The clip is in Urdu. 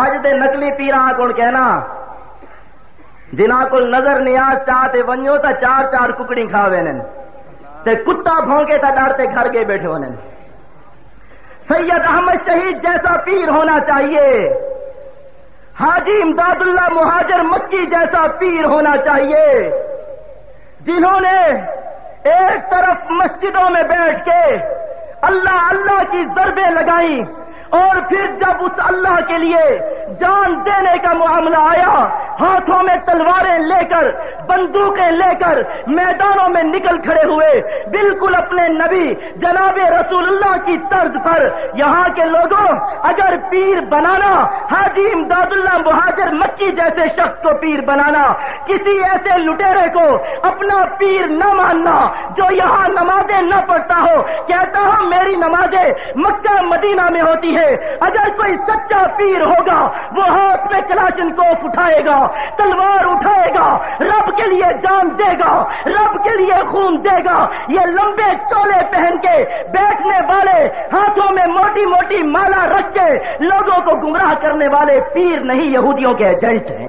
اج دے نقلی پیراں کول کہنا، جنہاں کو نظر نیاز چاہتے ونجو تا چار چار ککڑی کھاوے نن۔ تے کتا بھونکے تا ڈرتے گھر کے بیٹھے ہونے سید احمد شہید جیسا پیر ہونا چاہیے۔ حاجی امداد اللہ مہاجر مکی جیسا پیر ہونا چاہیے۔ جنہوں نے ایک طرف مسجدوں میں بیٹھ کے اللہ اللہ کی ضربیں لگائی اور پھر جب اس اللہ کے لیے جان دینے کا معاملہ آیا ہاتھوں میں تلواریں لے کر، بندوقیں لے کر میدانوں میں نکل کھڑے ہوئے۔ بالکل اپنے نبی، جناب رسول اللہ کی طرز پر۔ یہاں کے لوگوں، اگر پیر بنانا، حاجی امداد اللہ مہاجر مکی جیسے شخص کو پیر بنانا، کسی ایسے لٹیرے کو اپنا پیر نہ ماننا جو یہاں نمازیں نہ پڑھتا ہو، کہتا ہوں میری نمازیں مکہ مدینہ میں ہوتی ہے اگر کوئی سچا پیر ہوگا، وہ ہاتھ میں کلاشن کوف اٹھائے گا۔ تلوار اٹھائے گا، رب کے لیے جان دے گا، رب کے لیے خون دے گا۔ یہ لمبے چولے پہن کے بیٹھنے والے، ہاتھوں میں موٹی موٹی مالا رکھ کے لوگوں کو گمراہ کرنے والے پیر نہیں یہودیوں کے ایجنٹ ہیں۔